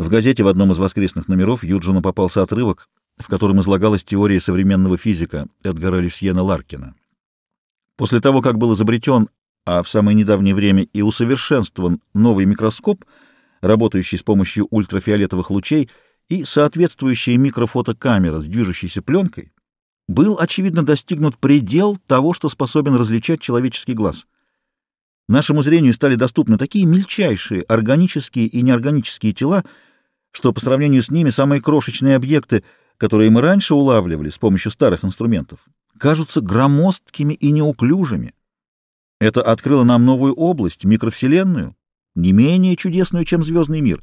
В газете в одном из воскресных номеров Юджину попался отрывок, в котором излагалась теория современного физика Эдгара Люсьена Ларкина. После того, как был изобретен, а в самое недавнее время и усовершенствован новый микроскоп, работающий с помощью ультрафиолетовых лучей, и соответствующая микрофотокамера с движущейся пленкой, был, очевидно, достигнут предел того, что способен различать человеческий глаз. Нашему зрению стали доступны такие мельчайшие органические и неорганические тела, что по сравнению с ними самые крошечные объекты, которые мы раньше улавливали с помощью старых инструментов, кажутся громоздкими и неуклюжими. Это открыло нам новую область, микровселенную, не менее чудесную, чем звездный мир.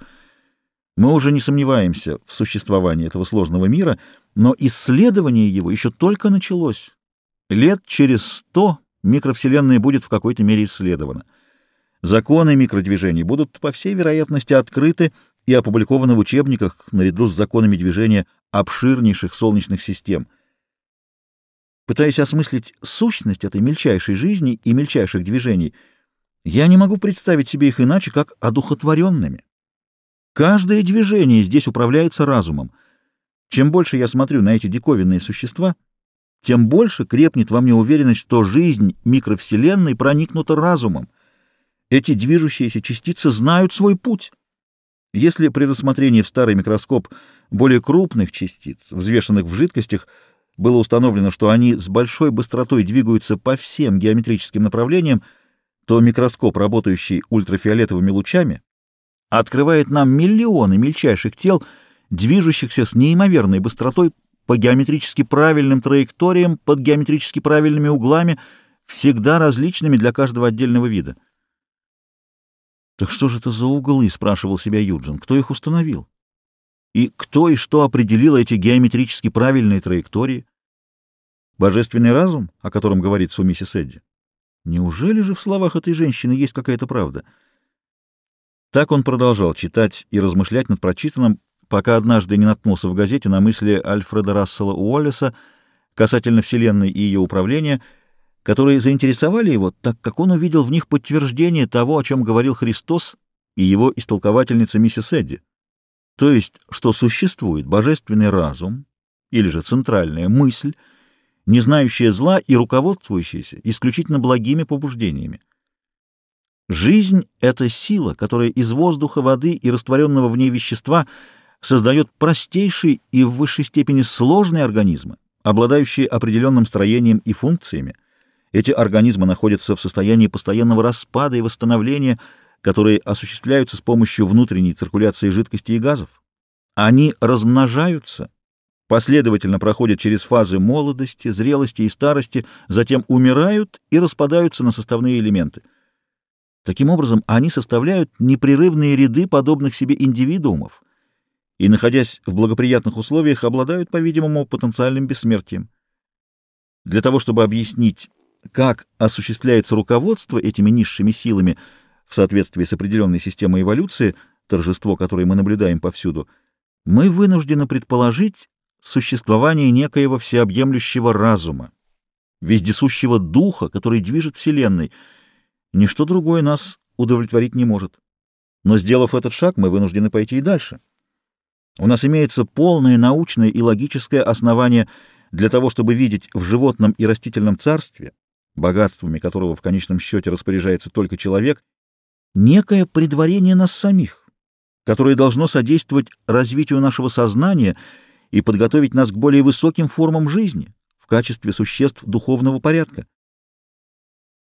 Мы уже не сомневаемся в существовании этого сложного мира, но исследование его еще только началось. Лет через сто микровселенная будет в какой-то мере исследована. Законы микродвижений будут, по всей вероятности, открыты и опубликованы в учебниках наряду с законами движения обширнейших солнечных систем. Пытаясь осмыслить сущность этой мельчайшей жизни и мельчайших движений, я не могу представить себе их иначе, как одухотворенными. Каждое движение здесь управляется разумом. Чем больше я смотрю на эти диковинные существа, тем больше крепнет во мне уверенность, что жизнь микровселенной проникнута разумом. Эти движущиеся частицы знают свой путь. Если при рассмотрении в старый микроскоп более крупных частиц, взвешенных в жидкостях, было установлено, что они с большой быстротой двигаются по всем геометрическим направлениям, то микроскоп, работающий ультрафиолетовыми лучами, открывает нам миллионы мельчайших тел, движущихся с неимоверной быстротой по геометрически правильным траекториям, под геометрически правильными углами, всегда различными для каждого отдельного вида. «Так что же это за углы?» — спрашивал себя Юджин. «Кто их установил? И кто и что определил эти геометрически правильные траектории? Божественный разум, о котором говорится у миссис Эдди? Неужели же в словах этой женщины есть какая-то правда?» Так он продолжал читать и размышлять над прочитанным, пока однажды не наткнулся в газете на мысли Альфреда Рассела Уоллеса касательно Вселенной и ее управления — которые заинтересовали его, так как он увидел в них подтверждение того, о чем говорил Христос и его истолковательница миссис Эдди. То есть, что существует божественный разум, или же центральная мысль, не знающая зла и руководствующаяся исключительно благими побуждениями. Жизнь — это сила, которая из воздуха, воды и растворенного в ней вещества создает простейшие и в высшей степени сложные организмы, обладающие определенным строением и функциями, эти организмы находятся в состоянии постоянного распада и восстановления, которые осуществляются с помощью внутренней циркуляции жидкости и газов. Они размножаются, последовательно проходят через фазы молодости, зрелости и старости, затем умирают и распадаются на составные элементы. Таким образом, они составляют непрерывные ряды подобных себе индивидуумов и, находясь в благоприятных условиях, обладают, по-видимому, потенциальным бессмертием. Для того, чтобы объяснить как осуществляется руководство этими низшими силами в соответствии с определенной системой эволюции, торжество которое мы наблюдаем повсюду, мы вынуждены предположить существование некоего всеобъемлющего разума, вездесущего духа, который движет Вселенной. Ничто другое нас удовлетворить не может. Но, сделав этот шаг, мы вынуждены пойти и дальше. У нас имеется полное научное и логическое основание для того, чтобы видеть в животном и растительном царстве богатствами которого в конечном счете распоряжается только человек, некое предварение нас самих, которое должно содействовать развитию нашего сознания и подготовить нас к более высоким формам жизни в качестве существ духовного порядка.